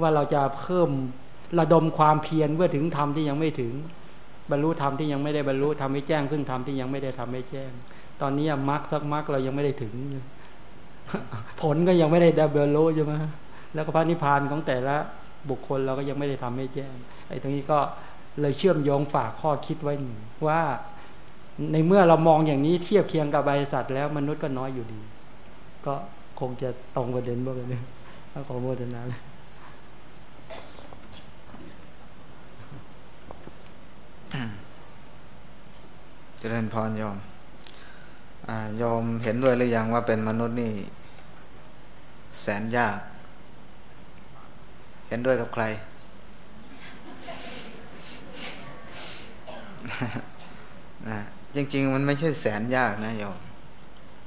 ว่าเราจะเพิ่มระดมความเพียรเพื่อถึงธรรมที่ยังไม่ถึง บรรลุธรรมที่ยังไม่ได้บรรลุทำให้แจ้ง ซึ่งธรรมที่ยังไม่ได้ทำให้แจ้ง ตอนนี้มรรคสักมรรคเรายังไม่ได้ถึง ผลก็ยังไม่ได้ได้บรรลุใช่ไหมแล้วก็พระนิพพานของแต่ละบุคคลเราก็ยังไม่ได้ทำให้แจ้งไอ้ตรงนี้ก็เลยเชื่อมโยงฝากข้อคิดไว้หนึ่งว่าในเมื่อเรามองอย่างนี้เทียบเคียงกับบริษัทแล้วมนุษย์ก็น้อยอยู่ดี ก็คงจะตรงประเด็นบ้างเลยขอโมทนาเลย เจริญพรยอมยอมเห็นด้วยหรือยังว่าเป็นมนุษย์นี่ แสนยาก เห็นด้วยกับใคร นะจริง ๆ มันไม่ใช่แสนยากนะโยม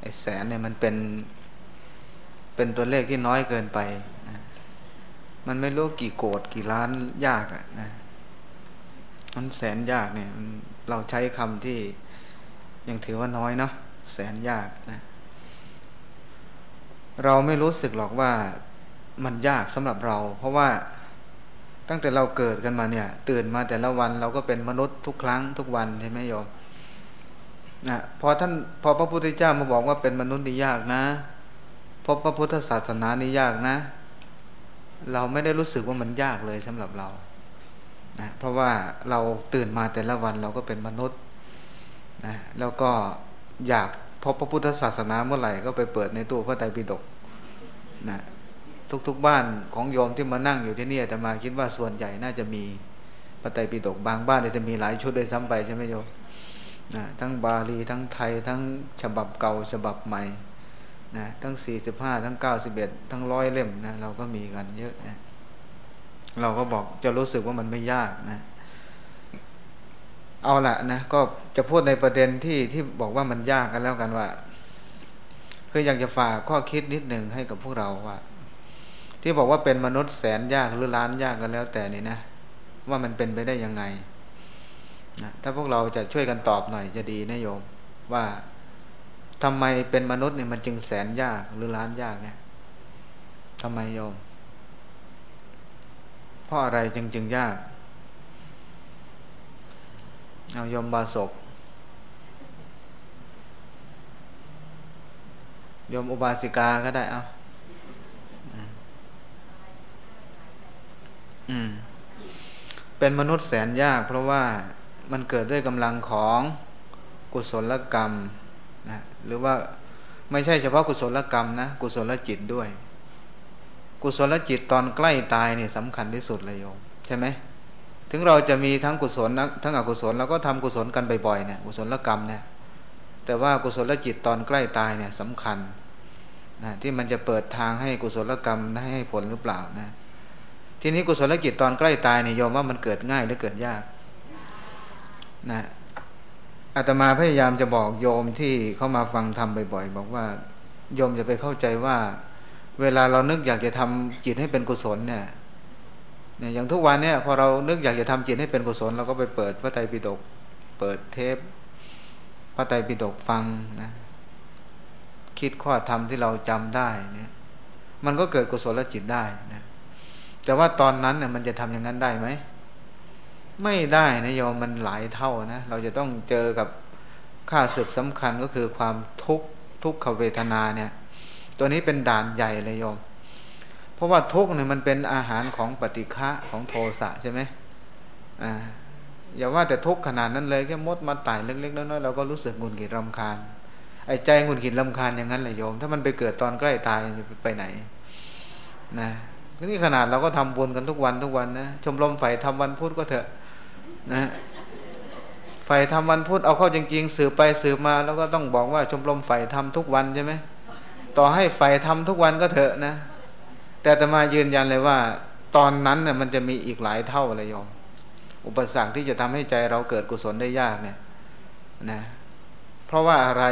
ไอ้แสนเนี่ยมันเป็น เป็นตัวเลขที่น้อยเกินไปนะมันไม่รู้กี่โกดกี่ล้านยากอะนะ มันแสนยากเนี่ยเราใช้คำที่ยังถือว่าน้อยเนาะแสนยากนะ เราไม่รู้สึกหรอกว่ามันยากสำหรับเรา เพราะว่าตั้งแต่เราเกิดกันมาเนี่ย ตื่นมาแต่ละวันเราก็เป็นมนุษย์ทุกครั้งทุกวันใช่ไหมโยมนะพอท่านพอพระพุทธเจ้ามาบอกว่าเป็นมนุษย์นี่ยากนะพบพระพุทธศาสนานี่ยากนะ เราไม่ได้รู้สึกว่ามันยากเลยสำหรับเรา นะเพราะว่าเราตื่นมาแต่ละวันเราก็เป็นมนุษย์นะแล้วก็อยากพบพระพุทธศาสนาเมื่อไหร่ก็ไปเปิดในตู้พระไตรปิฎกนะทุกๆบ้านของโยมที่มานั่งอยู่ที่นี่แต่มาคิดว่าส่วนใหญ่น่าจะมีพระไตรปิฎกบางบ้านจะมีหลายชุดด้วยซ้ำไปใช่ไหมโยมนะทั้งบาลีทั้งไทยทั้งฉบับเก่าฉบับใหม่นะทั้งสี่สิบห้าทั้งเก้าสิบเอ็ดทั้งร้อยเล่มนะเราก็มีกันเยอะนะ เราก็บอกจะรู้สึกว่ามันไม่ยากนะ เอาละนะก็จะพูดในประเด็นที่ที่บอกว่ามันยากกันแล้วกันว่า คืออยากจะฝากข้อคิดนิดหนึ่งให้กับพวกเราว่า ที่บอกว่าเป็นมนุษย์แสนยากหรือล้านยากกันแล้วแต่นี่นะว่ามันเป็นไปได้ยังไงนะถ้าพวกเราจะช่วยกันตอบหน่อยจะดีนะโยม ว่าทำไมเป็นมนุษย์เนี่ยมันจึงแสนยากหรือล้านยากเนี่ยทำไมโยม ราะอะไรจึงจึงยาก เอายมบาศกยมอุบาสิกาก็ได้เอาอืม เป็นมนุษย์แสนยาก เพราะว่ามันเกิดด้วยกำลังของกุศลกรรมนะหรือว่าไม่ใช่เฉพาะกุศลกรรมนะ กุศลจิตด้วย กุศลจิตตอนใกล้ตายเนี่ยสำคัญที่สุดเลยโยมใช่ไหมถึงเราจะมีทั้งกุศลทั้งอกุศลเราก็ทำกุศลกันบ่อยๆเนี่ยกุศลกรรมเนี่ยแต่ว่ากุศลจิตตอนใกล้ตายเนี่ยสำคัญนะที่มันจะเปิดทางให้กุศลกรรมให้ผลหรือเปล่านะทีนี้กุศลจิตตอนใกล้ตายเนี่ยโยมว่ามันเกิดง่ายหรือเกิดยากนะอาตมาพยายามจะบอกโยมที่เข้ามาฟังทำบ่อยๆ บอกว่าโยมจะไปเข้าใจว่า เวลาเรานึกอยากจะทำจิตให้เป็นกุศลเนี่ยเนี่ยอย่างทุกวันเนี่ยพอเรานึกอยากจะทำจิตให้เป็นกุศลเราก็ไปเปิดพระไตรปิฎกเปิดเทปพระไตรปิฎกฟังนะคิดข้อธรรมที่เราจำได้เนี่ย มันก็เกิดกุศลจิตได้นะแต่ว่าตอนนั้นเนี่ยมันจะทำอย่างนั้นได้ไหมไม่ได้นะโยมมันหลายเท่านะเราจะต้องเจอกับค่าศึกสำคัญก็คือความทุกข์ทุกขเวทนาเนี่ย ตัวนี้เป็นด่านใหญ่เลยโยม เพราะว่าทุกเนี่ยมันเป็นอาหารของปฏิฆะของโทสะใช่ไหมอ่าอย่าว่าแต่ทุกขนาดนั้นเลยแค่มดมาไต่เล็กๆน้อยๆเราก็รู้สึกงุนงิดรำคาญไอ้ใจงุนงิดรำคาญอย่างนั้นเลยโยม ถ้ามันไปเกิดตอนใกล้ตายจะไปไหนนะนี่ขนาดเราก็ทำบุญกันทุกวันทุกวันนะชมรมไฟทำวันพุธก็เถอะนะไฟทำวันพุธเอาเข้าจริง ๆ สืบไปสืบมาแล้วก็ต้องบอกว่าชมรมไฟทำทุกวันใช่ไหม ต่อให้ไฟทำทุกวันก็เถอะนะ แต่ตมายืนยันเลยว่า ตอนนั้นเนี่ยมันจะมีอีกหลายเท่าเลยโยม อุปสรรคที่จะทำให้ใจเราเกิดกุศลได้ยากเนี่ยนะ เพราะว่าอะไร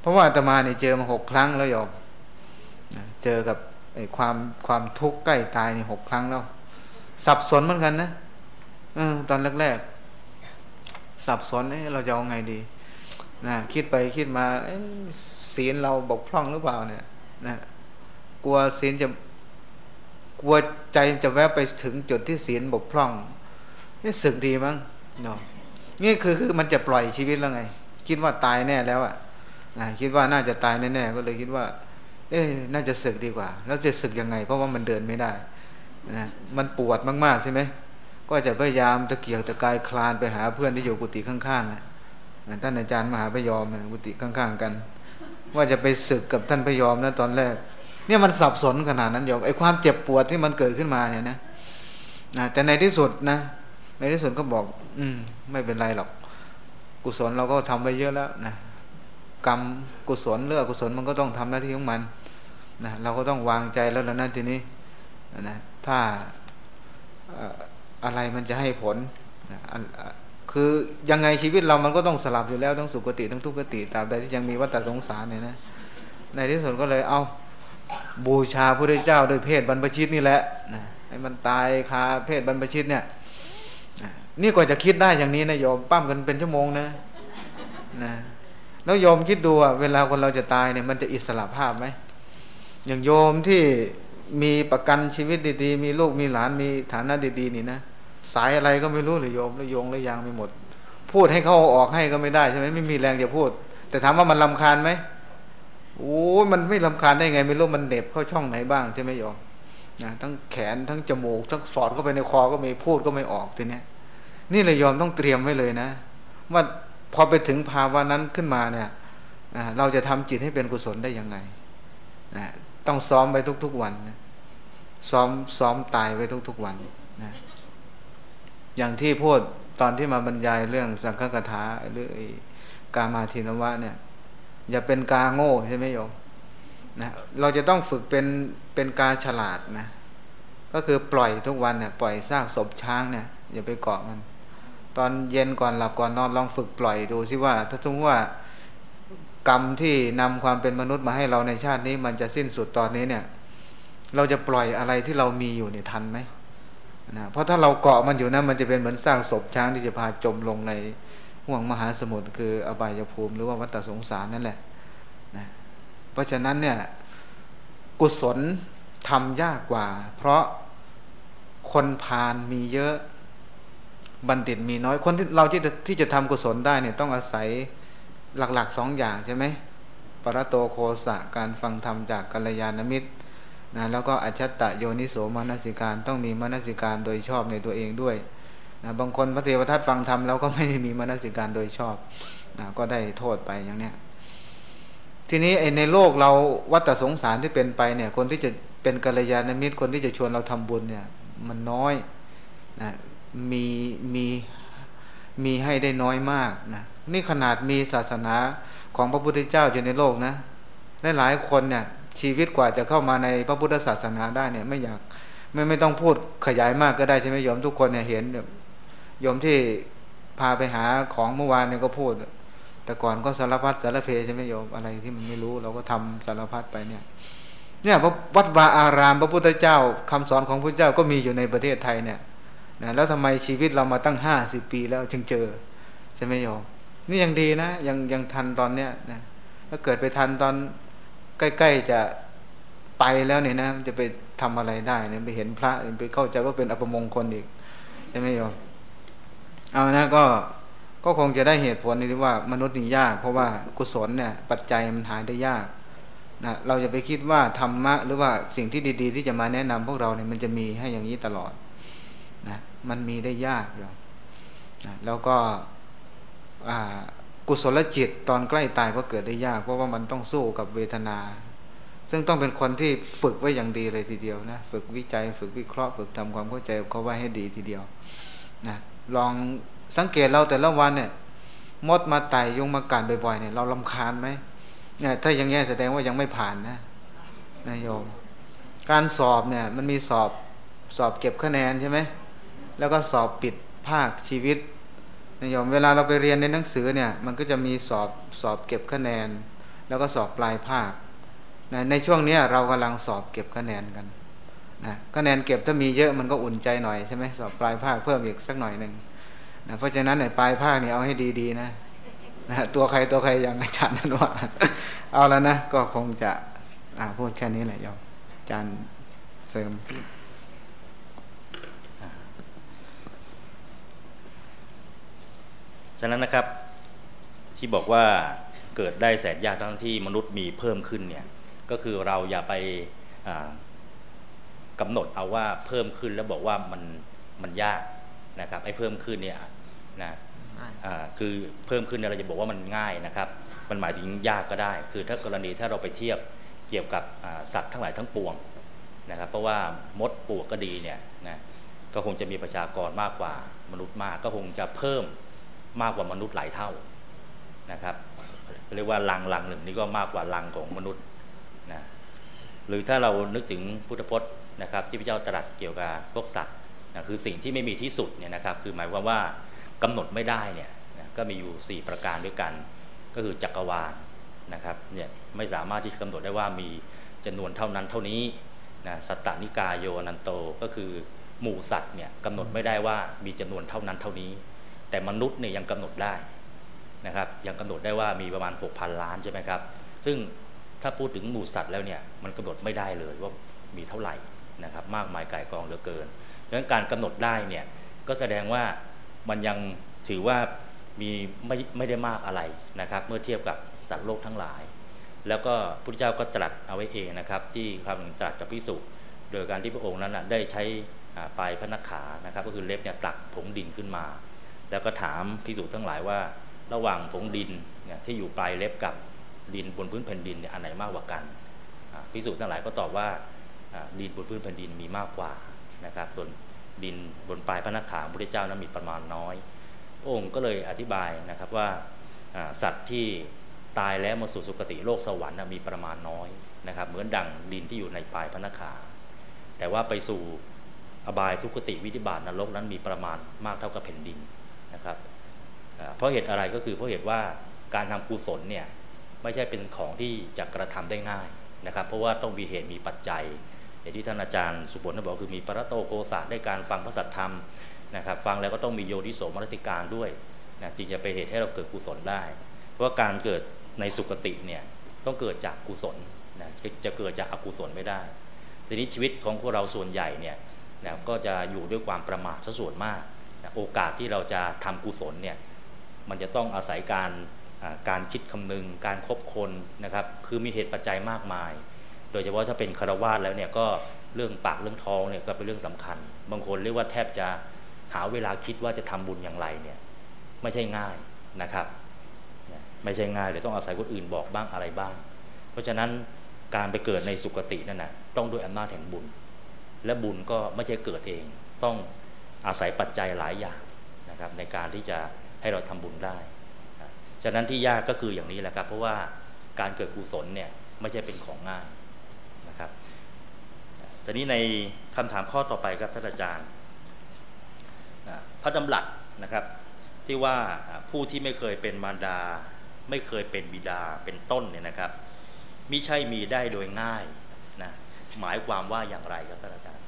เพราะว่าตมาเนี่ยเจอมาหกครั้งแล้วโยมเจอกับไอ้ความความทุกข์ใกล้ตายนี่หกครั้งแล้ว สับสนเหมือนกันนะออตอนแรกๆสับสนเอ้เราจะเอาไงดีนะคิดไปคิดมา ศีลเราบกพร่องหรือเปล่าเนี่ยนะกลัวศีลจะกลัวใจจะแวบไปถึงจุดที่ศีลบกพร่อง นี่สึกดีมั้งเนาะนี่คือคือมันจะปล่อยชีวิตแล้วไง คิดว่าตายแน่แล้วอะนะคิดว่าน่าจะตายแน่ๆก็เลยคิดว่า เอ๊น่าจะสึกดีกว่า แล้วจะสึกยังไง เพราะว่ามันเดินไม่ได้นะมันปวดมากๆใช่ไหมก็จะพยายามตะเกียกตะกายคลานไปหาเพื่อนที่อยู่กุฏิข้างๆนะท่านอาจารย์มหาพยอมกุฏิข้างๆกัน ว่าจะไปศึกกับท่านพยอมนะตอนแรก เนี่ยมันสับสนขนาดนั้นโยมไอ้ความเจ็บปวดที่มันเกิดขึ้นมาเนี่ยนะนะแต่ในที่สุดนะ ในที่สุดก็บอก อืม ไม่เป็นไรหรอก กุศลเราก็ทำไปเยอะแล้วนะกรรมกุศลเลือกกุศลมันก็ต้องทำหน้าที่ของมันนะเราก็ต้องวางใจแล้วแล้วนั่นทีนี้นะถ้าอะไรมันจะให้ผลนะ คือยังไงชีวิตเรามันก็ต้องสลับอยู่แล้วทั้งสุขติทั้งทุกขติตราบใดที่ยังมีวัฏสงสารเนี่ยนะในที่สุดก็เลยเอาบูชาพระเจ้าโดยเพศบรรพชิตนี่แหละนะให้มันตายคาเพศบรรพชิตเนี่ยนี่กว่าจะคิดได้อย่างนี้นะโยมปั้มกันเป็นชั่วโมงนะนะแล้วโยมคิดดูอะเวลาคนเราจะตายเนี่ยมันจะอิสระภาพไหมอย่างโยมที่มีประกันชีวิตดีๆ มีลูกมีหลานมีฐานะดีๆนี่นะ สายอะไรก็ไม่รู้เลยโยมแล้วโยงแล้วยางไม่หมด พูดให้เขาออกให้ก็ไม่ได้ใช่ไหมไม่มีแรงจะพูด แต่ถามว่ามันลาคาญไหมโอ้มันไม่ลาคาญได้ไง ไม่รู้มันเด็บเข้าช่องไหนบ้างใช่ไหมโยมนะทั้งแขนทั้งจมูกทั้งสอดเข้าไปในคอก็ไม่พูดก็ไม่ออกทีเนี้ยนี่เลยยอมต้องเตรียมไว้เลยนะว่าพอไปถึงภาวะนั้นขึ้นมาเนี่ยเราจะทำจิตให้เป็นกุศลได้ยังไงนะต้องซ้อมไปทุกๆวันนะซ้อมซ้อมตายไว้ทุกๆวันนะ อย่างที่พูดตอนที่มาบรรยายเรื่องสังฆกถาหรือกามาทินวะเนี่ย อย่าเป็นกาโง่ใช่ไหมโยมนะเราจะต้องฝึกเป็นเป็นกาฉลาดนะก็คือปล่อยทุกวันเนี่ยปล่อยซากศพช้างเนี่ยอย่าไปเกาะมัน ตอนเย็นก่อนหลับก่อนนอนลองฝึกปล่อยดูสิว่า ถ้าสมมติว่ากรรมที่นำความเป็นมนุษย์มาให้เราในชาตินี้ มันจะสิ้นสุดตอนนี้เนี่ย เราจะปล่อยอะไรที่เรามีอยู่เนี่ยทันไหม นะเพราะถ้าเราเกาะมันอยู่นะมันจะเป็นเหมือนสร้างศพช้างที่จะพาจมลงในห่วงมหาสมุทรคืออบายภูมิหรือว่าวัฏสงสารนั่นแหละนะเพราะฉะนั้นเนี่ยกุศลทำยากกว่า เพราะคนพาลมีเยอะบัณฑิตมีน้อยคนที่เราที่จะที่จะทำกุศลได้เนี่ยต้องอาศัยหลักๆสองอย่างใช่ไหมปรโตโคสะการฟังธรรมจากกัลยาณมิตร นะแล้วก็อัจฉตะโยนิโสมนสิการต้องมีมนสิการโดยชอบในตัวเองด้วยนะบางคนพระเทวทัตฟังธรรมแล้วก็ไม่มีมนสิการโดยชอบนะก็ได้โทษไปอย่างเนี้ยทีนี้ในโลกเราวัฏสงสารที่เป็นไปเนี่ย คนที่จะเป็นกัลยาณมิตรคนที่จะชวนเราทำบุญเนี่ย มันน้อยนะมีมีมีให้ได้น้อยมากนะนี่ขนาดมีศาสนาของพระพุทธเจ้าอยู่ในโลกนะหลายคนเนี่ย ชีวิตกว่าจะเข้ามาในพระพุทธศาสนาได้เนี่ย ไม่อยากไม่ไม่ต้องพูดขยายมากก็ได้ใช่ไหมโยมทุกคนเนี่ยเห็นโยมที่พาไปหาของเมื่อวานเนี่ยก็พูด แต่ก่อนก็สารพัดสารเพใช่ไหมโยมอะไรที่มันไม่รู้ เราก็ทำสารพัดไปเนี่ย เนี่ยวัดวาอาราม พระพุทธเจ้าคำสอนของพระเจ้าก็มีอยู่ในประเทศไทยเนี่ยนะแล้วทำไมชีวิตเรามาตั้งห้าสิบปีแล้วจึงเจอใช่ไหมโยมนี่ยังดีนะยังยังทันตอนเนี้ยนะถ้าเกิดไปทันตอน ใกล้ๆจะไปแล้วเนี่ยนะจะไปทำอะไรได้เนี่ยไปเห็นพระไปเข้าใจว่าเป็นอัปมงคลอีกใช่ไหมโยมเอานะก็ก็คงจะได้เหตุผลนี้ว่ามนุษย์นี่ยาก เพราะว่ากุศลเนี่ย ปัจจัยมันหายได้ยากนะเราจะไปคิดว่าธรรมะหรือว่าสิ่งที่ดีๆ ที่จะมาแนะนำพวกเราเนี่ยมันจะมีให้อย่างนี้ตลอดนะมันมีได้ยากโยมนะแล้วก็อ่า กุศลจิตตอนใกล้ตายก็เกิดได้ยากเพราะว่ามันต้องสู้กับเวทนา ซึ่งต้องเป็นคนที่ฝึกไว้อย่างดีเลยทีเดียวนะฝึกวิจัยฝึกวิเคราะห์ฝึกทำความเข้าใจเขาไว้ให้ดีทีเดียวนะลองสังเกตเราแต่ละวันเนี่ยมดมาไต่ยุงมากัดบ่อยๆเนี่ยเราลำคาญไหมเนี่ยถ้าอย่างเงี้แสดงว่ายังไม่ผ่านนะนายโยม การสอบเนี่ยมันมีสอบสอบเก็บคะแนนใช่ไหมแล้วก็สอบปิดภาคชีวิต นยมเวลาเราไปเรียนในหนังสือเนี่ยมันก็จะมีสอบสอบเก็บคะแนน แล้วก็สอบปลายภาคนะในช่วงนี้เรากำลังสอบเก็บคะแนนกันนะคะแนนเก็บถ้ามีเยอะมันก็อุ่นใจหน่อยใช่ไหมสอบปลายภาคเพิ่มอีกสักหน่อยหนึ่งนะเพราะฉะนั้นในปลายภาคนี่เอาให้ดีๆนะนะตัวใครตัวใครอย่างอาจารย์นั้นว่า เอาแล้วนะ ก็คงจะพูดแค่นี้แหละยอมอาจารย์เสริม ฉะนั้นนะครับที่บอกว่าเกิดได้แสนยากทั้งที่มนุษย์มีเพิ่มขึ้นเนี่ยก็คือเราอย่าไปกำหนดเอาว่าเพิ่มขึ้นแล้วบอกว่ามันมันยากนะครับไอ้เพิ่มขึ้นเนี่ยนะคือเพิ่มขึ้นเราจะบอกว่ามันง่ายนะครับ มันหมายถึงยากก็ได้ คือถ้ากรณีถ้าเราไปเทียบเกี่ยวกับสัตว์ทั้งหลายทั้งปวงนะครับ เพราะว่ามดปวกก็ดีเนี่ยนะก็คงจะมีประชากรมากกว่ามนุษย์มากก็คงจะเพิ่ม มากกว่ามนุษย์หลายเท่านะครับเรียกว่าลังลังหนึ่งนี่ก็มากกว่าลังของมนุษย์นะหรือถ้าเรานึกถึงพุทธพจน์นะครับ ที่พระเจ้าตรัสเกี่ยวกับพวกสัตว์นะคือสิ่งที่ไม่มีที่สุดเนี่ยนะครับ คือหมายความว่ากำหนดไม่ได้เนี่ยนะก็มีอยู่ 4 ประการด้วยกัน ก็คือจักรวาลนะครับเนี่ยไม่สามารถที่จะกำหนดได้ว่ามีจำนวนเท่านั้นเท่านี้นะสัตตนิกายโยนันโตก็คือหมู่สัตว์เนี่ยกำหนดไม่ได้ว่ามีจำนวนเท่านั้นเท่านี้ แต่มนุษย์เนี่ยยังกำหนดได้นะครับยังกำหนดได้ว่ามีประมาณ 6,000 ล้านใช่ไหมครับ ซึ่งถ้าพูดถึงหมู่สัตว์แล้วเนี่ยมันกำหนดไม่ได้เลยว่ามีเท่าไหร่นะครับมากมายไก่กองเหลือเกินดังนั้นการกำหนดได้เนี่ยก็แสดงว่ามันยังถือว่ามีไม่ไม่ได้มากอะไรนะครับ เมื่อเทียบกับสัตว์โลกทั้งหลาย แล้วก็พระพุทธเจ้าก็ตรัสเอาไว้เองนะครับ ที่คำตรัสกับพิสุโดยการที่พระองค์นั้นได้ใช้ปลายพระนักขานะครับ ก็คือเล็บเนี่ยตักผงดินขึ้นมา แล้วก็ถามพิสุทั้งหลายว่า ระหว่างผงดินเนี่ยที่อยู่ปลายเล็บกับดินบนพื้นแผ่นดินเนี่ยอันไหนมากกว่ากันพิสูจน์ทั้งหลายก็ตอบว่าดินบนพื้นแผ่นดินมีมากกว่านะครับ ส่วนดินบนปลายพระนักขาพระพุทธเจ้านั้นมีประมาณน้อยพระองค์ก็เลยอธิบายนะครับว่าสัตว์ที่ตายแล้วมาสู่สุคติโลกสวรรค์มีประมาณน้อยนะครับ เหมือนดังดินที่อยู่ในปลายพระนักขา แต่ว่าไปสู่อบายทุกติวิธิบาตนรกนั้นมีประมาณมากเท่ากับแผ่นดิน นะครับเพราะเหตุอะไรก็คือเพราะเหตุว่าการทำกุศลเนี่ยไม่ใช่เป็นของที่จะกระทำได้ง่ายนะครับ เพราะว่าต้องมีเหตุมีปัจจัย อย่างที่ท่านอาจารย์สุบลท่านบอกคือมีปรโตโกศาได้การฟังพระสัทธรรมนะครับ ฟังแล้วก็ต้องมีโยนิโสมรติการด้วยนะจึงจะเป็นเหตุให้เราเกิดกุศลได้ เพราะว่าการเกิดในสุคติเนี่ยต้องเกิดจากกุศลนะจะเกิดจากอกุศลไม่ได้ทีนี้ชีวิตของพวกเราส่วนใหญ่เนี่ยนะก็จะอยู่ด้วยความประมาทซะส่วนมาก โอกาสที่เราจะทำกุศลเนี่ยมันจะต้องอาศัยการการคิดคำนึง การคบคนนะครับคือมีเหตุปัจจัยมากมาย โดยเฉพาะถ้าเป็นคารวาสแล้วเนี่ยก็เรื่องปากเรื่องท้องเนี่ยก็เป็นเรื่องสำคัญ บางคนเรียกว่าแทบจะหาเวลาคิดว่าจะทำบุญอย่างไรเนี่ยไม่ใช่ง่ายนะครับไม่ใช่ง่ายเลยต้องอาศัยคนอื่นบอกบ้างอะไรบ้าง เพราะฉะนั้นการไปเกิดในสุคตินั่นนะต้องด้วยอำนาจแห่งบุญ และบุญก็ไม่ใช่เกิดเองต้อง อาศัยปัจจัยหลายอย่างนะครับในการที่จะให้เราทำบุญได้ฉะนั้นที่ยากก็คืออย่างนี้แหละครับ เพราะว่าการเกิดกุศลเนี่ยไม่ใช่เป็นของง่ายนะครับทีนี้ในคำถามข้อต่อไปครับท่านอาจารย์พระดำรัสนะครับ ที่ว่าผู้ที่ไม่เคยเป็นมารดา ไม่เคยเป็นบิดาเป็นต้นเนี่ยนะครับมิใช่มีได้โดยง่ายนะหมายความว่าอย่างไรครับท่านอาจารย์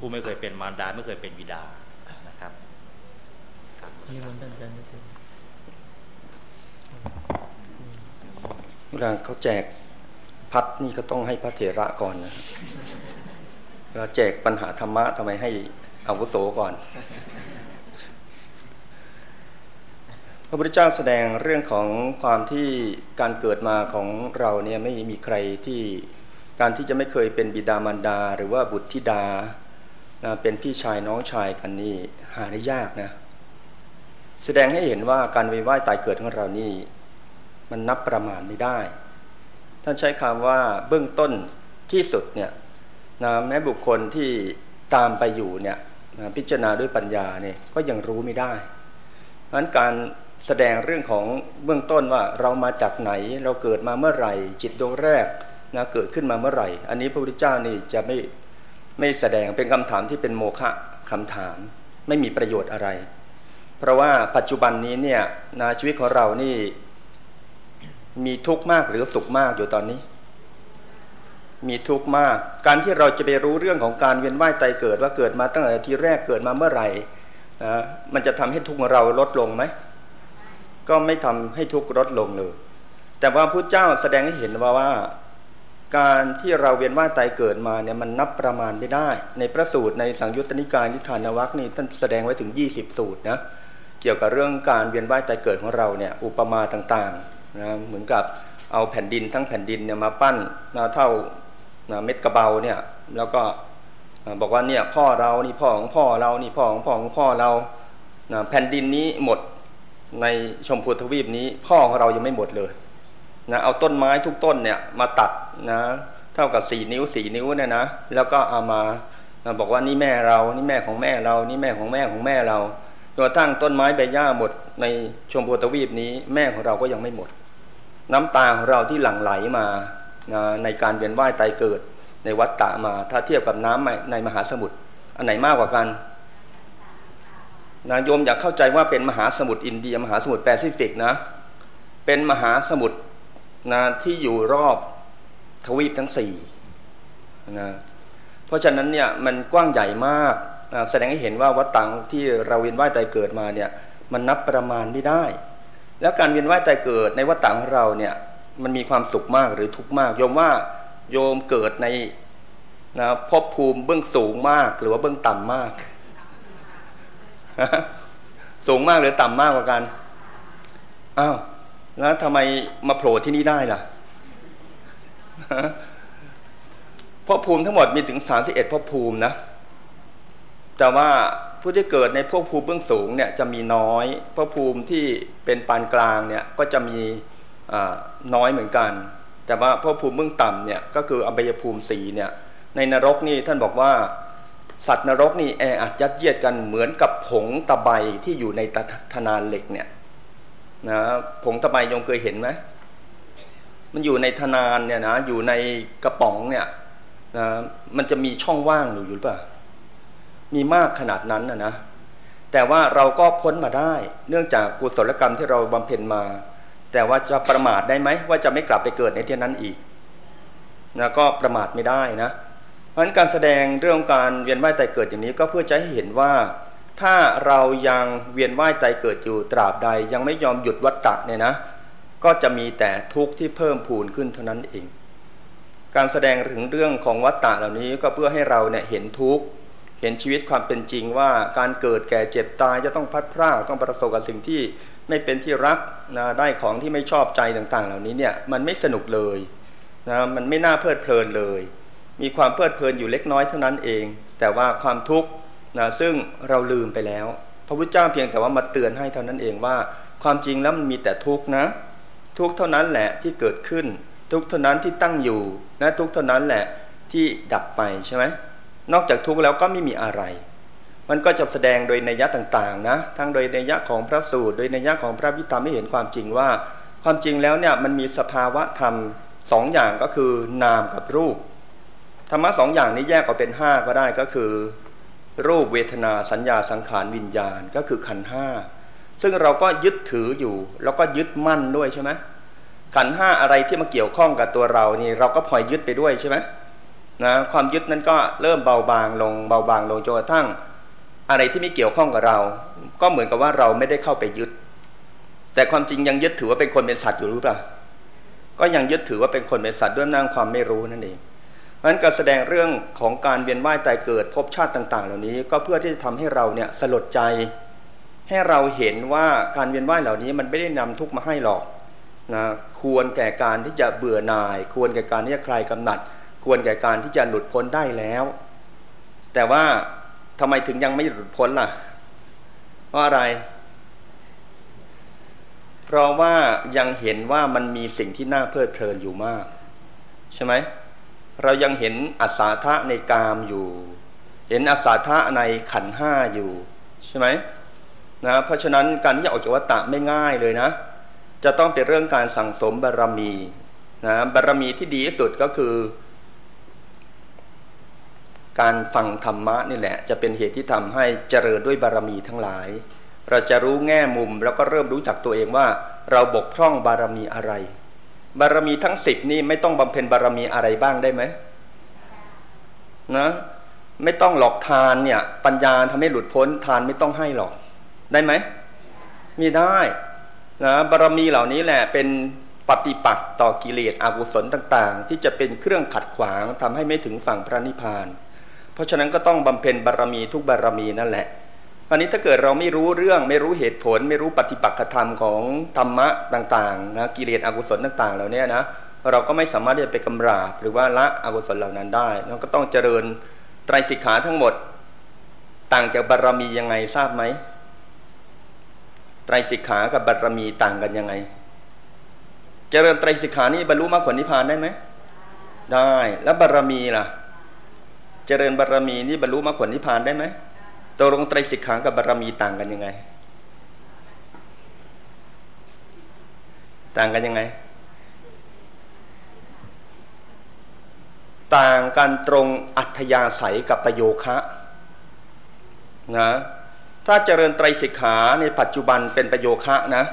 ผู้ไม่เคยเป็นมารดาไม่เคยเป็นบิดานิมนต์ท่านอาจารย์นิดเวลาเขาแจกพัดนี่ก็ต้องให้พระเถระก่อนนะเวลาแจกปัญหาธรรมะทำไมให้อาวุโสก่อน พระพุทธเจ้าแสดงเรื่องของความที่การเกิดมาของเราเนี่ยไม่มีใครที่ การที่จะไม่เคยเป็นบิดามารดา หรือว่าบุตรธิดาเป็นพี่ชายน้องชายกันนี่หาได้ยากนะ แสดงให้เห็นว่าการวิว่ายตายเกิดของเรานี่ มันนับประมาณไม่ได้ ท่านใช้คำว่าเบื้องต้นที่สุดเนี่ยนะแม้บุคคลที่ตามไปอยู่เนี่ยนะพิจารณาด้วยปัญญาเนี่ยก็ยังรู้ไม่ได้เพราะนั้นการแสดงเรื่องของเบื้องต้นว่าเรามาจากไหนเราเกิดมาเมื่อไหร่ จิตดวงแรก นะเกิดขึ้นมาเมื่อไหร่ อันนี้พระพุทธเจ้านี่จะไม่ไม่แสดงเป็นคำถามที่เป็นโมฆะคำถาม ไม่มีประโยชน์อะไร เพราะว่าปัจจุบันนี้เนี่ยนาชีวิตของเรานี่มีทุกข์มากหรือสุขมากอยู่ตอนนี้ มีทุกข์มาก การที่เราจะไปรู้เรื่องของการเวียนว่ายตายเกิดว่าเกิดมาตั้งแต่ทีแรกเกิดมาเมื่อไหร่นะมันจะทำให้ทุกข์ของเราลดลงไหมก็ไม่ทำให้ทุกข์ลดลงเลย แต่ว่าพระเจ้าแสดงให้เห็นว่าว่า การที่เราเวียนว่ายตายเกิดมาเนี่ยมันนับประมาณไม่ได้ ในพระสูตรในสังยุตตนิกายนิทานวัคนี่ท่านแสดงไว้ถึง 20 สูตรนะเกี่ยวกับเรื่องการเวียนว่ายตายเกิดของเราเนี่ยอุปมาต่างๆนะเหมือนกับเอาแผ่นดินทั้งแผ่นดินเนี่ยมาปั้นนะเท่านะเม็ดกระเบาเนี่ยแล้วก็บอกว่าเนี่ยพ่อเรานี่พ่อของพ่อเรานี่พ่อของพ่อของพ่อเรานะแผ่นดินนี้หมดในชมพูทวีปนี้ พ่อของเรายังไม่หมดเลย นะเอาต้นไม้ทุกต้นเนี่ยมาตัดนะเท่ากับสี่นิ้วสี่นิ้วเนี่ยนะแล้วก็เอามาบอกว่านี่แม่เรานี่แม่ของแม่เรานี่แม่ของแม่ของแม่เราจนทั้งต้นไม้ใบหญ้าหมดในชมพูทวีปนี้แม่ของเราก็ยังไม่หมด น้ำตาของเราที่หลั่งไหลมานะในการเวียนว่ายตายเกิดในวัฏฏะมา ถ้าเทียบกับน้ำในมหาสมุทรอันไหนมากกว่ากันนะโยมอยากเข้าใจว่าเป็นมหาสมุทรอินเดีย มหาสมุทรแปซิฟิกนะ เป็นมหาสมุทร นะที่อยู่รอบทวีปทั้งสี่นะเพราะฉะนั้นเนี่ยมันกว้างใหญ่มากนะแสดงให้เห็นว่าวัฏตังที่เราเวียนว่ายตายเกิดมาเนี่ยมันนับประมาณไม่ได้ แล้วการเวียนว่ายตายเกิดในวัฏตังของเราเนี่ยมันมีความสุขมากหรือทุกข์มาก โยมว่าโยมเกิดในนะภพภูมิเบื้องสูงมากหรือว่าเบื้องต่ำมาก สูงมากหรือต่ำมากกว่ากันอ้าว แล้วทำไมมาโผล่ที่นี่ได้ล่ะภพภูมิทั้งหมดมีถึงสามสิบเอ็ดพภูมินะ แต่ว่าผู้ที่เกิดในภพภูมิเบื้องสูงเนี่ยจะมีน้อยภพภูมิที่เป็นปานกลางเนี่ยก็จะมีน้อยเหมือนกัน แต่ว่าภพภูมิเบื้องต่ำเนี่ยก็คืออบายภูมิสีเนี่ยในนรกนี่ท่านบอกว่า สัตว์นรกนี่แออัดยัดเยียดกันเหมือนกับผงตะไบที่อยู่ในตะธนานเหล็กเนี่ย นะผงตะไบยงเคยเห็นไหมมันอยู่ในธนานเนี่ยนะอยู่ในกระป๋องเนี่ยนะมันจะมีช่องว่างอยู่อยู่หรือเปล่ามีมากขนาดนั้นนะนะแต่ว่าเราก็พ้นมาได้ เนื่องจากกุศลกรรมที่เราบำเพ็ญมา แต่ว่าจะประมาทได้ไหมว่าจะไม่กลับไปเกิดในที่นั้นอีกนะก็ประมาทไม่ได้นะเพราะฉะนั้นการแสดงเรื่องการเวียนว่ายตายเกิดอย่างนี้ก็เพื่อจะให้เห็นว่า ถ้าเรายังเวียนว่ายตายเกิดอยู่ตราบใด ยังไม่ยอมหยุดวัฏฏะเนี่ยนะ ก็จะมีแต่ทุกข์ที่เพิ่มพูนขึ้นเท่านั้นเอง การแสดงถึงเรื่องของวัฏฏะเหล่านี้ก็เพื่อให้เราเนี่ยเห็นทุกข์เห็นชีวิตความเป็นจริงว่าการเกิดแก่เจ็บตายจะต้องพัดพรากต้องประสบกับสิ่งที่ไม่เป็นที่รักนะได้ของที่ไม่ชอบใจต่างๆ เหล่านี้เนี่ยมันไม่สนุกเลยนะมันไม่น่าเพลิดเพลินเลย มีความเพลิดเพลินอยู่เล็กน้อยเท่านั้นเอง แต่ว่าความทุกข์ นะซึ่งเราลืมไปแล้ว พระพุทธเจ้าเพียงแต่ว่ามาเตือนให้เท่านั้นเองว่า ความจริงแล้วมันมีแต่ทุกข์นะ ทุกข์เท่านั้นแหละที่เกิดขึ้น ทุกข์เท่านั้นที่ตั้งอยู่นะทุกข์เท่านั้นแหละที่ดับไปใช่ไหมนอกจากทุกข์แล้วก็ไม่มีอะไร มันก็จะแสดงโดยในยะต่างๆนะทั้งโดยในยะของพระสูตร โดยในยะของพระพิธรรมให้เห็นความจริงว่า ความจริงแล้วเนี่ยมันมีสภาวะธรรมสองอย่างก็คือนามกับรูปธรรมะสองอย่างนี้แยกออกเป็นห้าก็ได้ก็คือ รูปเวทนาสัญญาสังขารวิญญาณก็คือขันห้าซึ่งเราก็ยึดถืออยู่ แล้วก็ยึดมั่นด้วยใช่ไหมขันห้าอะไรที่มาเกี่ยวข้องกับตัวเรานี่เราก็พลอยยึดไปด้วยใช่ไหมนะความยึดนั้นก็เริ่มเบาบางลงเบาบางลงจนกระทั่งอะไรที่ไม่เกี่ยวข้องกับเรา ก็เหมือนกับว่าเราไม่ได้เข้าไปยึด แต่ความจริงยังยึดถือว่าเป็นคนเป็นสัตว์อยู่หรือเปล่าก็ยังยึดถือว่าเป็นคนเป็นสัตว์ด้วยนั่งความไม่รู้นั่นเอง นั้นการแสดงเรื่องของการเวียนว่ายตายเกิดพบชาติต่าง ๆ เหล่านี้ ก็เพื่อที่จะทำให้เราเนี่ยสลดใจ ให้เราเห็นว่าการเวียนว่ายเหล่านี้มันไม่ได้นำทุกมาให้หรอกนะควรแก่การที่จะเบื่อหน่าย ควรแก่การที่จะคลายกำหนัด ควรแก่การที่จะหลุดพ้นได้แล้ว แต่ว่าทำไมถึงยังไม่หลุดพ้นล่ะเพราะอะไร เพราะว่ายังเห็นว่ามันมีสิ่งที่น่าเพลิดเพลินอยู่มาก ใช่ไหม เรายังเห็นอัศาธะในกามอยู่ เห็นอัศาธะในขันห้าอยู่ใช่ไหมนะเพราะฉะนั้นการที่จะออกจากวัฏฏะไม่ง่ายเลยนะ จะต้องเป็นเรื่องการสั่งสมบารรมีนะบารรมีที่ดีที่สุดก็คือ การฟังธรรมะนี่แหละ จะเป็นเหตุที่ทำให้เจริญด้วยบารรมีทั้งหลาย เราจะรู้แง่มุมแล้วก็เริ่มรู้จักตัวเองว่า เราบกพร่องบารรมีอะไร บารมีทั้งสิบนี่ไม่ต้องบำเพ็ญบารมีอะไรบ้างได้ไหมนะไม่ต้องหลอกทานเนี่ย ปัญญาทำให้หลุดพ้นทานไม่ต้องให้หรอก ได้ไหมมีได้นะบารมีเหล่านี้แหละเป็นปฏิปักษ์ต่อกิเลสอกุศลต่างๆ ที่จะเป็นเครื่องขัดขวางทำให้ไม่ถึงฝั่งพระนิพพาน เพราะฉะนั้นก็ต้องบำเพ็ญบารมีทุกบารมีนั่นแหละ อันนี้ถ้าเกิดเราไม่รู้เรื่องไม่รู้เหตุผล ไม่รู้ปฏิปักษ์ธรรมของธรรมะต่างๆนะกิเลสอกุศลต่าง ๆ เหล่านี้นะเราก็ไม่สามารถที่จะไปกำราบหรือว่าละอกุศลเหล่านั้นได้เราก็ต้องเจริญไตรสิกขาทั้งหมด ต่างจากบารรมียังไงทราบไหมไตรสิกขากับบารรมีต่างกันยังไง เจริญไตรสิกขานี่บรรลุมรรคผลนิพพานได้ไหมได้แล้วบารรมีล่ะ เจริญบารรมีนี่บรรลุมรรคผลนิพพานได้ไหม ตกลงไตรสิกขากับบารรมีต่างกันยังไง ต่างกันยังไง ต่างกันตรงอัธยาศัยกับประโยคะนะถ้าเจริญไตรสิกขาในปัจจุบันเป็นประโยคะนะ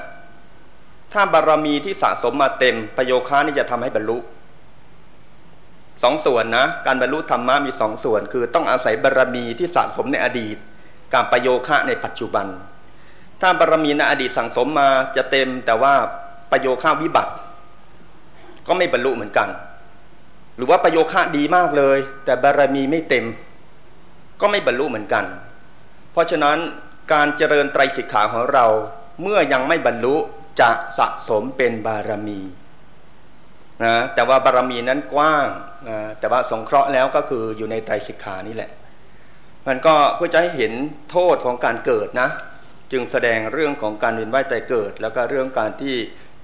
ถ้าบารรมีที่สะสมมาเต็มประโยคะนี่จะทำให้บรรลุสองส่วนนะ การบรรลุธรรมะมีสองส่วน คือต้องอาศัยบารรมีที่สะสมในอดีต กับประโยคะในปัจจุบัน ถ้าบารรมีในอดีตสั่งสมมาจะเต็มแต่ว่าประโยคะวิบัติ ก็ไม่บรรลุเหมือนกัน หรือว่าประโยคะดีมากเลย แต่บารรมีไม่เต็ม ก็ไม่บรรลุเหมือนกัน เพราะฉะนั้นการเจริญไตรสิกขาของเราเมื่อยังไม่บรรลุจะสะสมเป็นบารมีนะแต่ว่าบารมีนั้นกว้างนะแต่ว่าสงเคราะห์แล้วก็คืออยู่ในไตรสิกขานี่แหละ มันก็เพื่อจะให้เห็นโทษของการเกิดนะ จึงแสดงเรื่องของการเวียนว่ายตายเกิด แล้วก็เรื่องการที่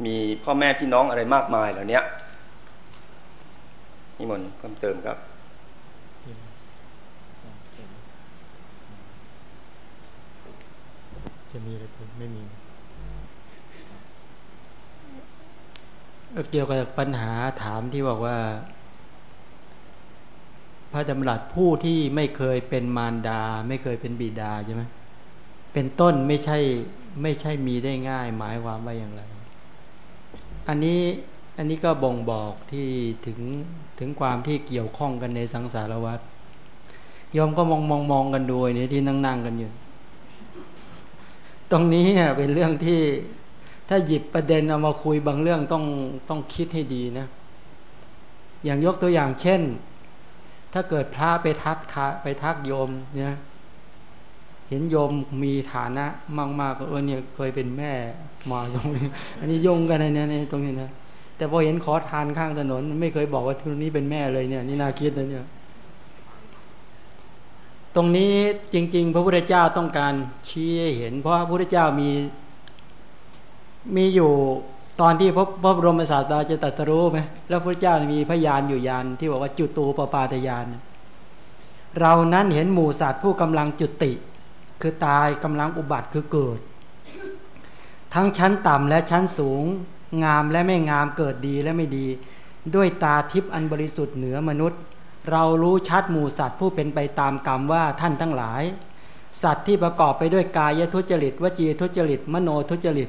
มีพ่อแม่พี่น้องอะไรมากมายเหล่านี้นี่มนเพิ่มเติมครับจะมีอะไรไม่มีเกี่ยวกับปัญหาถามที่บอกว่า พระดำรัสผู้ที่ไม่เคยเป็นมารดา ไม่เคยเป็นบิดาใช่ไหมเป็นต้นไม่ใช่ไม่ใช่มีได้ง่าย หมายความว่าอย่างไร อันนี้อันนี้ก็บ่งบอกที่ถึงถึงความที่เกี่ยวข้องกันในสังสารวัฏยอมก็มองมองมองกันดูนี่ที่นั่งนั่งกันอยู่ ตรงนี้เนี่ยเป็นเรื่องที่ถ้าหยิบประเด็นเอามาคุยบางเรื่องต้องต้องคิดให้ดีนะ อย่างยกตัวอย่างเช่น ถ้าเกิดพระไปทักไปทักโยมเนี่ยเห็นโยมมีฐานะมากๆก็เออเนี่ยเคยเป็นแม่มาตรงนี้อันนี้ยงกันในนี้ตรงนี้นะแต่พอเห็นขอทานข้างถนน ไม่เคยบอกว่าทุนนี้เป็นแม่เลยเนี่ย นี่นาคิดนะเนี่ยตรงนี้จริง ๆ พระพุทธเจ้าต้องการชี้ให้เห็น เพราะพระพุทธเจ้ามีมีอยู่ ตอนที่พระพระบรมศาสดาจะตรัสรู้ไหมแล้วพระเจ้ามีพยานอยู่ยานที่บอกว่าจุตูปปาตยาน เรานั้นเห็นหมู่สัตว์ผู้กำลังจุติ คือตายกำลังอุบัติคือเกิด ทั้งชั้นต่ำและชั้นสูง งามและไม่งามเกิดดีและไม่ดี ด้วยตาทิพย์อันบริสุทธิ์เหนือมนุษย์ เรารู้ชัดหมู่สัตว์ผู้เป็นไปตามกรรมว่าท่านทั้งหลาย สัตว์ที่ประกอบไปด้วยกายทุจริตวจีทุจริต มโนทุจริต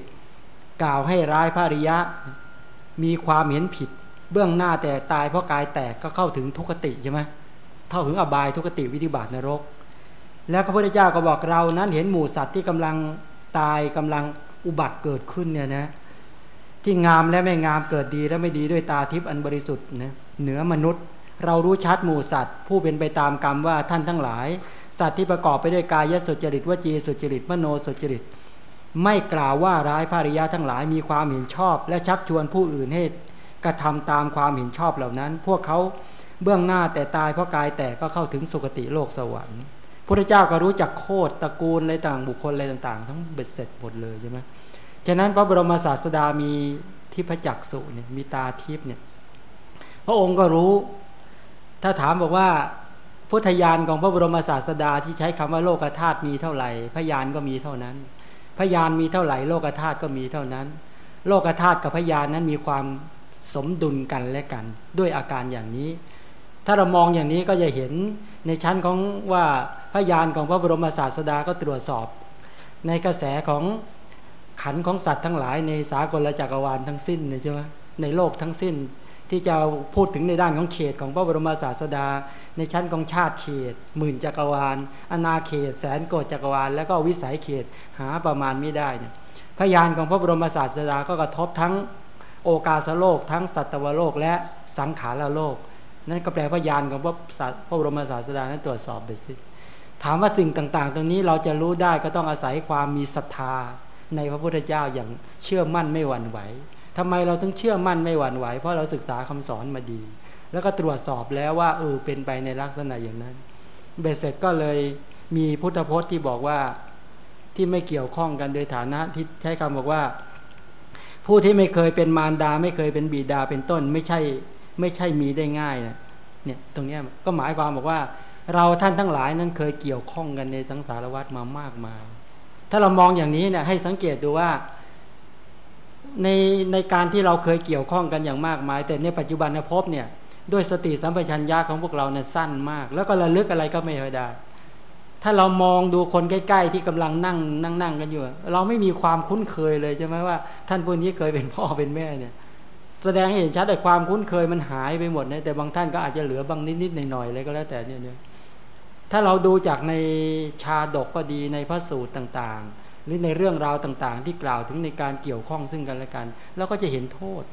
กล่าวให้ร้ายภริยะ มีความเห็นผิด เบื้องหน้าแต่ตายเพราะกายแตกก็เข้าถึงทุกติใช่ไหมเท่าถึงอบายทุกติวิธิบาตนรก แล้วพระพุทธเจ้าก็บอกเรานั้นเห็นหมู่สัตว์ที่กำลังตายกำลังอุบัติเกิดขึ้นเนี่ยนะที่งามและไม่งามเกิดดีและไม่ดีด้วยตาทิพย์อันบริสุทธิ์นะเหนือมนุษย์ เรารู้ชัดหมู่สัตว์ ผู้เป็นไปตามกรรมว่าท่านทั้งหลาย สัตว์ที่ประกอบไปด้วยกายสุจริตวจีสุจริตมโนสุจริต ไม่กล่าวว่าร้ายภาริยะทั้งหลายมีความเห็นชอบ และชักชวนผู้อื่นให้กระทำตามความเห็นชอบเหล่านั้น พวกเขาเบื้องหน้าแต่ตายเพราะกายแตกก็เข้าถึงสุคติโลกสวรรค์พระเจ้าก็รู้จักโคตรตระกูลอะไรต่างบุคคลอะไรต่างๆ ทั้งเบ็ดเสร็จหมดเลยใช่ไหมฉะนั้นพระบรมศาสดามีทิพจักสุเนี่ยมีตาทิพเนี่ยพระองค์ก็รู้ ถ้าถามบอกว่าพุทธญาณของพระบรมศาสดาที่ใช้คำว่าโลกธาตุมีเท่าไหร่พยานก็มีเท่านั้น พยานมีเท่าไหร่โลกธาตุก็มีเท่านั้น โลกธาตุกับพยานนั้นมีความสมดุลกันและกัน ด้วยอาการอย่างนี้ ถ้าเรามองอย่างนี้ก็จะเห็นในชั้นของว่าพยานของพระบรมศาสดาก็ตรวจสอบ ในกระแสของขันของสัตว์ทั้งหลายในสากลจักรวาลทั้งสิ้นใช่ไหมในโลกทั้งสิ้น ที่จะพูดถึงในด้านของเขตของพระบรมศาสดา ในชั้นของชาติเขต หมื่นจักรวาลอนาเขต แสนโกดจักรวาล แล้วก็วิสัยเขตหาประมาณไม่ได้เนี่ยพยานของพระบรมศาสดาก็กระทบทั้งโอกาสโลก ทั้งสัตวโลกและสังขารโลก นั่นก็แปลพยานของพระพระบรมศาสดานั้นตรวจสอบไปสิถามว่าสิ่งต่าง ๆ ตรงนี้เราจะรู้ได้ก็ต้องอาศัยความมีศรัทธาในพระพุทธเจ้าอย่างเชื่อมั่นไม่หวั่นไหว ทำไมเราต้องเชื่อมั่นไม่หวั่นไหว เพราะเราศึกษาคำสอนมาดี แล้วก็ตรวจสอบแล้วว่าเออเป็นไปในลักษณะอย่างนั้น เบสเสร็จก็เลยมีพุทธพจน์ที่บอกว่าที่ไม่เกี่ยวข้องกันโดยฐานะที่ใช้คำบอกว่า ผู้ที่ไม่เคยเป็นมารดา ไม่เคยเป็นบิดาเป็นต้น ไม่ใช่ไม่ใช่มีได้ง่ายนะเนี่ยตรงนี้ก็หมายความบอกว่า เราท่านทั้งหลายนั้นเคยเกี่ยวข้องกันในสังสารวัฏมามากมาย ถ้าเรามองอย่างนี้เนี่ยให้สังเกตดูว่า ในในการที่เราเคยเกี่ยวข้องกันอย่างมากมาย แต่ในปัจจุบันพบเนี่ยด้วยสติสัมปชัญญะของพวกเราเนี่ยสั้นมาก แล้วก็ระลึกอะไรก็ไม่เคยได้ ถ้าเรามองดูคนใกล้ ๆ ที่กำลังนั่งนั่งนั่งกันอยู่ เราไม่มีความคุ้นเคยเลยใช่ไหมว่า ท่านพวกนี้เคยเป็นพ่อเป็นแม่เนี่ย แสดงให้เห็นชัดแต่ความคุ้นเคยมันหายไปหมดนะแต่บางท่านก็อาจจะเหลือบางนิดๆหน่อยๆเลยก็แล้วแต่เนี่ยถ้าเราดูจากในชาดกก็ดีในพระสูตรต่างๆ หรือในเรื่องราวต่างๆ ที่กล่าวถึงในการเกี่ยวข้องซึ่งกันและกันเราก็จะเห็นโทษ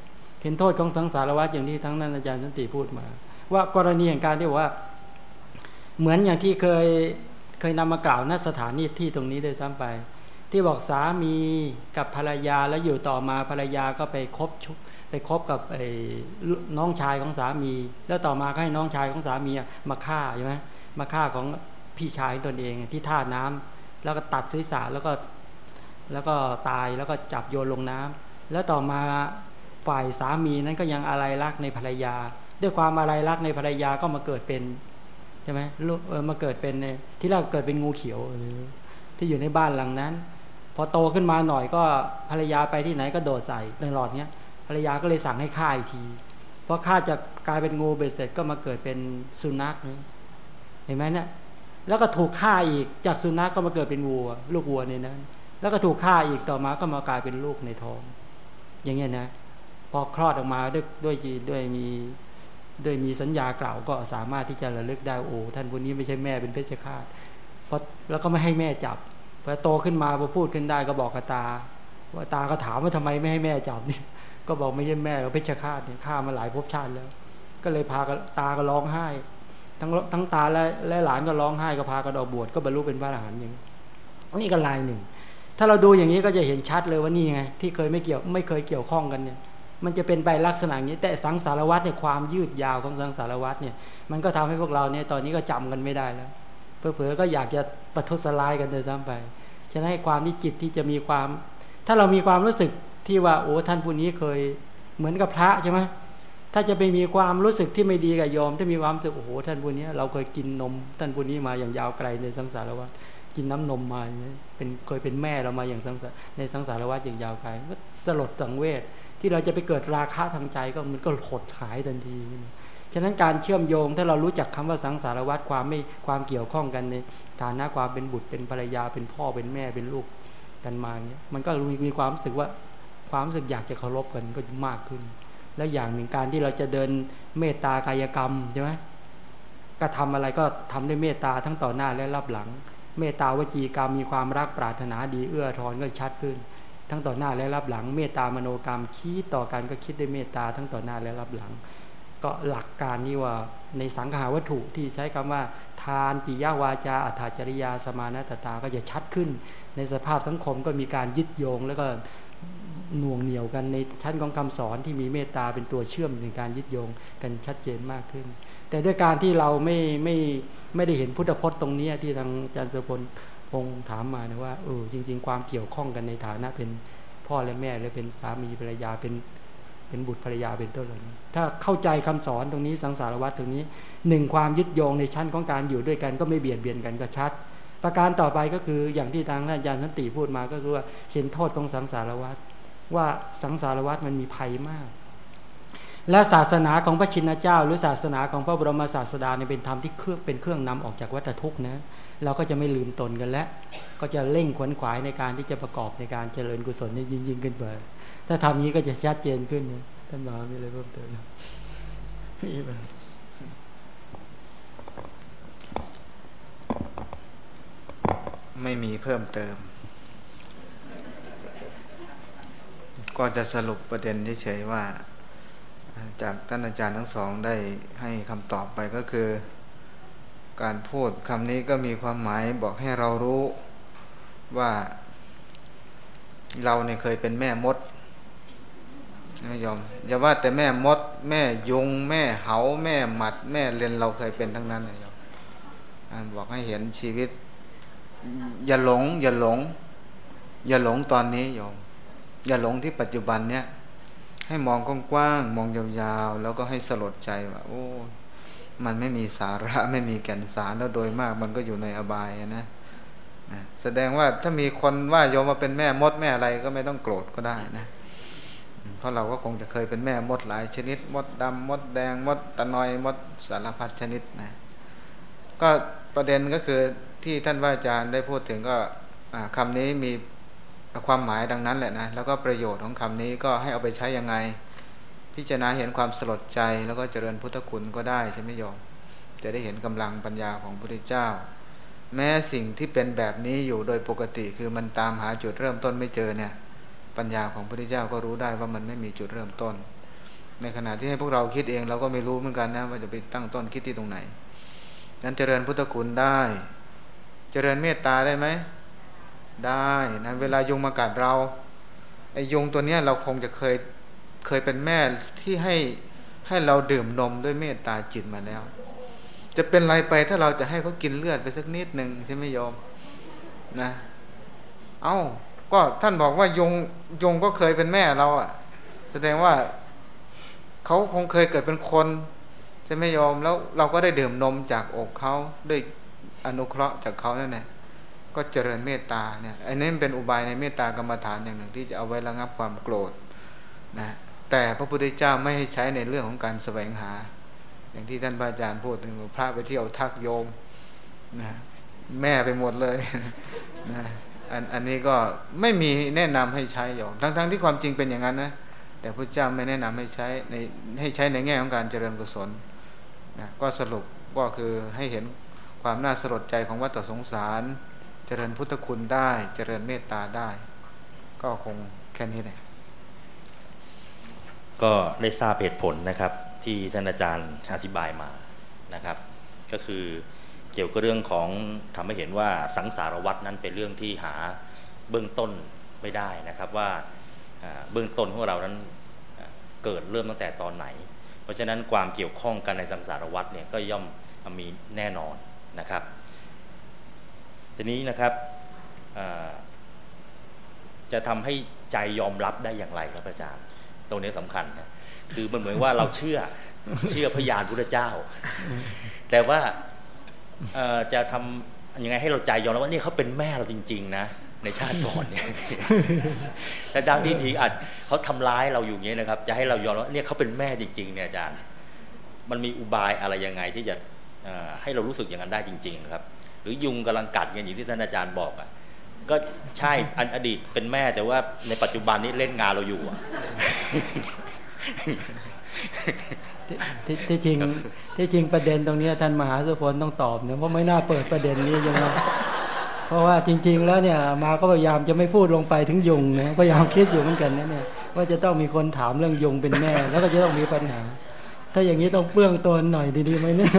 เห็นโทษของสังสารวัฏอย่างที่ทั้งนั้นอาจารย์สันติพูดมา ว่ากรณีแห่งการที่ว่า เหมือนอย่างที่เคยเคยนำมากล่าวณสถานีที่ตรงนี้ด้วยซ้ำไป ที่บอกสามีกับภรรยาแล้วอยู่ต่อมาภรรยาก็ไปคบชุไปคบกับไอ้น้องชายของสามี แล้วต่อมาก็ให้น้องชายของสามีมาฆ่าใช่ไหมมาฆ่าของพี่ชายตนเองที่ท่าน้ำแล้วก็ตัดศีรษะแล้วก็ แล้วก็ตายแล้วก็จับโยนลงน้ำแล้วต่อมาฝ่ายสามีนั้นก็ยังอะไรรักในภรรยา ด้วยความอะไรรักในภรรยาก็มาเกิดเป็นใช่ไหมลูกเออมาเกิดเป็นที่แรกเกิดเป็นงูเขียวที่อยู่ในบ้านหลังนั้น พอโตขึ้นมาหน่อยก็ภรรยาไปที่ไหนก็โดดใส่ในหลอดเนี้ยภรรยาก็เลยสั่งให้ฆ่าอีกทีเพราะฆ่าจะกลายเป็นงูเบ็ดเสร็จก็มาเกิดเป็นสุนัขนะเห็นไหมเนี่ยแล้วก็ถูกฆ่าอีกจากสุนัขกก็มาเกิดเป็นวัว ลูกวัวในนั้น แล้วก็ถูกฆ่าอีกต่อมาก็มากลายเป็นลูกในท้อง อย่างเงี้ยนะ พอคลอดออกมาด้วยด้วยด้วยมีด้วยมีสัญญากล่าวก็สามารถที่จะระลึกได้โอ้ท่านคนนี้ไม่ใช่แม่เป็นเพชฌฆาตพอแล้วก็ไม่ให้แม่จับพอโตขึ้นมาพอพูดขึ้นได้ก็บอกกับตา ว่าตาก็ถามว่าทำไมไม่ให้แม่จับนี่ก็บอกไม่ใช่แม่เราเพชฌฆาตเนี่ยฆ่ามาหลายภพชาติแล้ว ก็เลยพาตาก็ร้องไห้ ทั้งทั้งตาและและหลานก็ร้องไห้ก็พากันออกบวชก็บรรลุเป็นพระอรหันต์อย่างนี้นี่ก็ลายหนึ่ง ถ้าเราดูอย่างนี้ก็จะเห็นชัดเลยว่านี่ไง ที่เคยไม่เกี่ยวไม่เคยเกี่ยวข้องกันเนี่ยมันจะเป็นไปลักษณะนี้แต่สังสารวัตรเนี่ยความยืดยาวของสังสารวัตรเนี่ยมันก็ทำให้พวกเราเนี่ยตอนนี้ก็จำกันไม่ได้แล้วเผลอๆก็อยากจะประทุษร้ายกันเลยซ้ำไปฉะนั้นความที่จิตที่จะมีความ ถ้าเรามีความรู้สึกที่ว่าโอ้ท่านผู้นี้เคยเหมือนกับพระใช่ไหมถ้าจะไปมีความรู้สึกที่ไม่ดีกับโยมถ้ามีความรู้สึกโอ้โหท่านผู้นี้เราเคยกินนม ท่านผู้นี้มาอย่างยาวไกลในสังสารวัฏ กินน้ำนมมาเป็นเคยเป็นแม่เรามาอย่างสังสารในสังสารวัฏอย่างยาวไกลก็สลดสังเวชที่เราจะไปเกิดราคะทางใจก็มันก็หดหายทันทีฉะนั้นการเชื่อมโยงถ้าเรารู้จักคำว่าสังสารวัฏความไม่ความเกี่ยวข้องกันในฐานะความเป็นบุตรเป็นภรรยาเป็นพ่อเป็นแม่เป็นลูกกันมาเนี่ยมันก็มีความรู้สึกว่าความรู้สึกอยากจะเคารพกันก็มากขึ้น แล้วอย่างหนึ่งการที่เราจะเดินเมตตากายกรรมใช่ไหมก็ทำอะไรก็ทำด้วยเมตตาทั้งต่อหน้าและรับหลัง เมตตาวจีกรรมมีความรักปรารถนาดีเอื้อทอนก็ชัดขึ้น ทั้งต่อหน้าและรับหลัง เมตตามโนกรรมคิดต่อกันก็คิดด้วยเมตตาทั้งต่อหน้าและรับหลัง ก็หลักการนี้ว่าในสังขาวัตถุที่ใช้คำว่า ทานปิยาวาจาอัตจริยาสมานัตตาก็จะชัดขึ้น ในสภาพสังคมก็มีการยึดโยงแล้วก็หน่วงเหนียวกันในชั้นของคำสอนที่มีเมตตาเป็นตัวเชื่อมในการยึดโยงกันชัดเจนมากขึ้น แต่ด้วยการที่เราไม่ไม่ไม่ได้เห็นพุทธพจน์ตรงนี้ที่ทางอาจารย์สุพลพงถามมานะว่าเออจริง ๆ ความเกี่ยวข้องกันในฐานะเป็นพ่อและแม่หรือเป็นสามีภรรยาเป็นเป็นบุตรภรรยาเป็นต้นเหล่านี้ถ้าเข้าใจคำสอนตรงนี้สังสารวัตรตรงนี้หนึ่งความยึดโยงในชั้นของการอยู่ด้วยกันก็ไม่เบียดเบียนกันก็ชัด ประการต่อไปก็คืออย่างที่ทางอาจารย์สันติพูดมาก็คือว่าเห็นโทษของสังสารวัตรว่าสังสารวัฏมันมีภัยมาก และศาสนาของพระชินเจ้า หรือศาสนาของพระบรมศาสดาเนี่ยเป็นธรรมที่เครื่องเป็นเครื่องนำออกจากวัฏทุกข์นะเราก็จะไม่ลืมตนกันแล้ว ก็จะเร่งขวนขวายในการที่จะประกอบในการเจริญกุศลนี่ยิ่งยิ่งขึ้นไปถ้าทำนี้ก็จะชัดเจนขึ้นท่านมามีอะไรเพิ่มเติมมีไหมไม่มีเพิ่มเติม ก็จะสรุปประเด็นเฉยๆว่า จากท่านอาจารย์ทั้งสองได้ให้คำตอบไปก็คือ การพูดคำนี้ก็มีความหมายบอกให้เรารู้ว่าเราเนี่ยเคยเป็นแม่มดไม่ยอมอย่าว่าแต่แม่มด แม่ยุง แม่เหา แม่หมัด แม่เลนเราเคยเป็นทั้งนั้นเลยบอกให้เห็นชีวิต อย่าหลง อย่าหลง อย่าหลงตอนนี้โยม อย่าหลงที่ปัจจุบันเนี้ย ให้มองกว้างๆมองยาวๆ แล้วก็ให้สลดใจว่า โอ้ มันไม่มีสาระไม่มีแก่นสารแล้วโดยมากมันก็อยู่ในอบายนะนะแสดงว่าถ้ามีคนว่าโยมมาเป็นแม่มดแม่อะไรก็ไม่ต้องโกรธก็ได้นะเพราะเราก็คงจะเคยเป็นแม่มดหลายชนิด มดดำมดแดงมดตะนอยมดสารพัดชนิดนะก็ประเด็นก็คือที่ท่านว่าอาจารย์ได้พูดถึงก็คำนี้มี ความหมายดังนั้นแหละนะแล้วก็ประโยชน์ของคำนี้ก็ให้เอาไปใช้ยังไง พิจารณาเห็นความสลดใจแล้วก็เจริญพุทธคุณก็ได้ใช่ไหมโยมจะได้เห็นกำลังปัญญาของพระพุทธเจ้า แม้สิ่งที่เป็นแบบนี้อยู่โดยปกติคือมันตามหาจุดเริ่มต้นไม่เจอเนี่ย ปัญญาของพระพุทธเจ้าก็รู้ได้ว่ามันไม่มีจุดเริ่มต้น ในขณะที่ให้พวกเราคิดเองเราก็ไม่รู้เหมือนกันนะว่าจะไปตั้งต้นคิดที่ตรงไหนนั้นเจริญพุทธคุณได้ เจริญเมตตาได้ไหม ได้นะเวลายุงมากัดเราไอ้ยุงตัวเนี้ยเราคงจะเคยเคยเป็นแม่ที่ให้ให้เราดื่มนมด้วยเมตตาจิตมาแล้ว จะเป็นไรไปถ้าเราจะให้เขากินเลือดไปสักนิดหนึ่งใช่ไหมโยมนะ เอา้าก็ท่านบอกว่ายุงยุงก็เคยเป็นแม่เราอะ่ะ แสดงว่าเขาคงเคยเกิดเป็นคนใช่ไหมโยมแล้วเราก็ได้ดื่มนมจากอกเขาด้วยอนุเคราะห์จากเขานั่นแหละ ก็เจริญเมตตาเนี่ยอันนี้เป็นอุบายในเมตตากรรมฐานอย่างหนึ่งที่จะเอาไว้ระงับความโกรธนะแต่พระพุทธเจ้าไม่ให้ใช้ในเรื่องของการแสวงหา อย่างที่ท่านอาจารย์พูดถึงพระไปเที่ยวทักโยมนะแม่ไปหมดเลยนะอันอันนี้ก็ไม่มีแนะนำให้ใช้โยมทั้งๆทที่ความจริงเป็นอย่างนั้นนะแต่พระเจ้าไม่แนะนำให้ใช้ในให้ใช้ในแง่ของการเจริญกุศลนะก็สรุปก็คือให้เห็นความน่าสลดใจของวัฏสงสาร เจริญพุทธคุณได้ เจริญเมตตาได้ ก็คงแค่นี้แหละก็ได้ทราบเหตุผลนะครับ ที่ท่านอาจารย์อธิบายมานะครับ ก็คือเกี่ยวกับเรื่องของทำให้เห็นว่าสังสารวัตนั้นเป็นเรื่องที่หาเบื้องต้นไม่ได้นะครับว่าเบื้องต้นของเรานั้นเกิดเริ่มตั้งแต่ตอนไหน เพราะฉะนั้นความเกี่ยวข้องกันในสังสารวัตเนี่ยก็ย่อมมีแน่นอนนะครับ ทีนี้นะครับจะทำให้ใจยอมรับได้อย่างไรครับอาจารย์ ตรงนี้สำคัญนะคือมันเหมือนว่าเราเชื่อเชื่อพยานพุทธเจ้า แต่ว่าจะทำยังไงให้เราใจยอมรับว่านี่เขาเป็นแม่เราจริง ๆ นะในชาติก่อนเนี่ยแต่ดังที่ทีอาจเขาทำร้ายเราอยู่อย่างนี้นะครับ จะให้เรายอมรับเนี่ยเขาเป็นแม่จริง ๆ เนี่ยอาจารย์ มันมีอุบายอะไรยังไงที่จะให้เรารู้สึกอย่างนั้นได้จริง ๆ ครับ รือยุงกำลังกัดกันอย่างที่ท่านอาจารย์บอกอะก็ใช่อันอดีตเป็นแม่แต่ว่าในปัจจุบันนี้เล่นงานเราอยู่อะที่จริงที่จริงประเด็นตรงนี้ท่านมหาสุพลต้องตอบเนี่ยเพราะไม่น่าเปิดประเด็นนี้ใช่ไหมเพราะว่าจริง ๆ แล้วเนี่ยมาก็พยายามจะไม่พูดลงไปถึงยุงนะพยายามคิดอยู่เหมือนกันนะเนี่ยว่าจะต้องมีคนถามเรื่องยุงเป็นแม่ แล้วก็จะต้องมีปัญหา ถ้าอย่างนี้ต้องเปื้องตนหน่อยดีๆไหมเนี่ย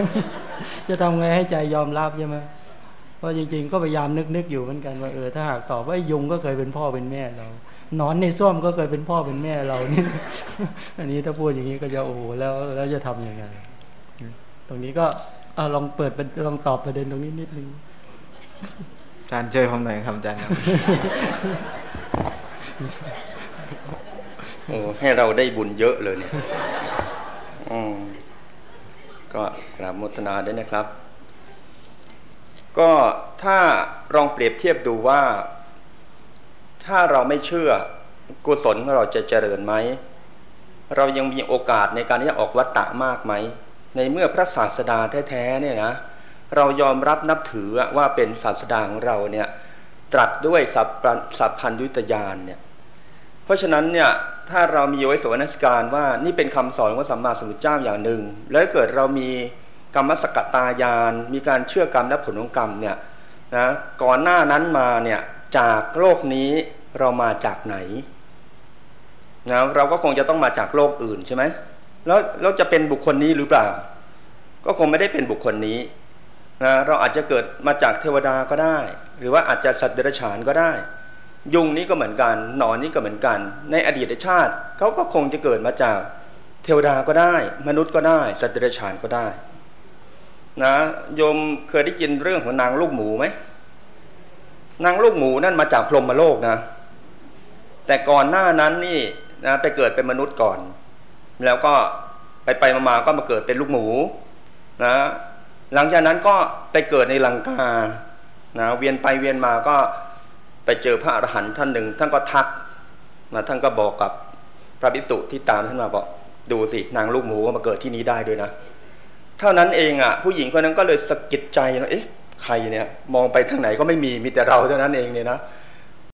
จะทำไงให้ใจยอมรับใช่ไหม เพราะจริงๆ ก็พยายามนึกๆอยู่เหมือนกันว่าเออถ้าหากตอบว่ายุงก็เคยเป็นพ่อเป็นแม่เรานอนในส้วมก็เคยเป็นพ่อเป็นแม่เรานี่อันนี้ถ้าพูดอย่างนี้ก็จะโอ้โหแล้วแล้วจะทํำยังไงตรงนี้ก็อลองเปิดลองตอบประเด็นตรงนี้นิดนึงอาจารย์เจอผมหน่อยครับอาจารย์โอ้ให้เราได้บุญเยอะเลยเนี่ยอืมก็กราบมุทนาด้วยนะครับ ก็ถ้าลองเปรียบเทียบดูว่า ถ้าเราไม่เชื่อกุศลของเราจะเจริญไหม เรายังมีโอกาสในการที่จะออกวัตตะมากไหม ในเมื่อพระศาสดาแท้ๆเนี่ยนะเรายอมรับนับถือว่าเป็นศาสดาของเราเนี่ยตรัสด้วยสัพสพพัญยุตยานเนี่ยเพราะฉะนั้นเนี่ยถ้าเรามีไว้สวนสการว่านี่เป็นคำสอนของสัมมาสัมพุทธเจ้าอย่างหนึ่ง แล้วเกิดเรามี กรรมสกตายานมีการเชื่อกรรมและผลของกรรมเนี่ยนะก่อนหน้านั้นมาเนี่ยจากโลกนี้เรามาจากไหนนะเราก็คงจะต้องมาจากโลกอื่นใช่ไหมแล้วเราจะเป็นบุคคลนี้หรือเปล่า ก็คงไม่ได้เป็นบุคคลนี้นะเราอาจจะเกิดมาจากเทวดาก็ได้ หรือว่าอาจจะสัตว์เดรัจฉานก็ได้ ยุงนี้ก็เหมือนกันหนอนนี่ก็เหมือนกัน ในอดีตชาติเขาก็คงจะเกิดมาจากเทวดาก็ได้ มนุษย์ก็ได้ สัตว์เดรัจฉานก็ได้ นะโยมเคยได้ยินเรื่องของนางลูกหมูไหมนางลูกหมูนั่นมาจากพรหมโลกนะ แต่ก่อนหน้านั้นนี่นะไปเกิดเป็นมนุษย์ก่อน แล้วก็ไปไปมาๆก็มาเกิดเป็นลูกหมูนะหลังจากนั้นก็ไปเกิดในลังกานะเวียนไปเวียนมาก็ไปเจอพระอรหันต์ท่านหนึ่งท่านก็ทักนะท่านก็บอกกับพระภิกษุที่ตามท่านมาบอกดูสินางลูกหมูก็มาเกิดที่นี้ได้ด้วยนะ เท่านั้นเองอะผู้หญิงคนนั้นก็เลยสะกิดใจนะเอ๊ะใครเนี่ยมองไปทางไหนก็ไม่มีมีแต่เราเท่านั้นเองเนี่ยนะ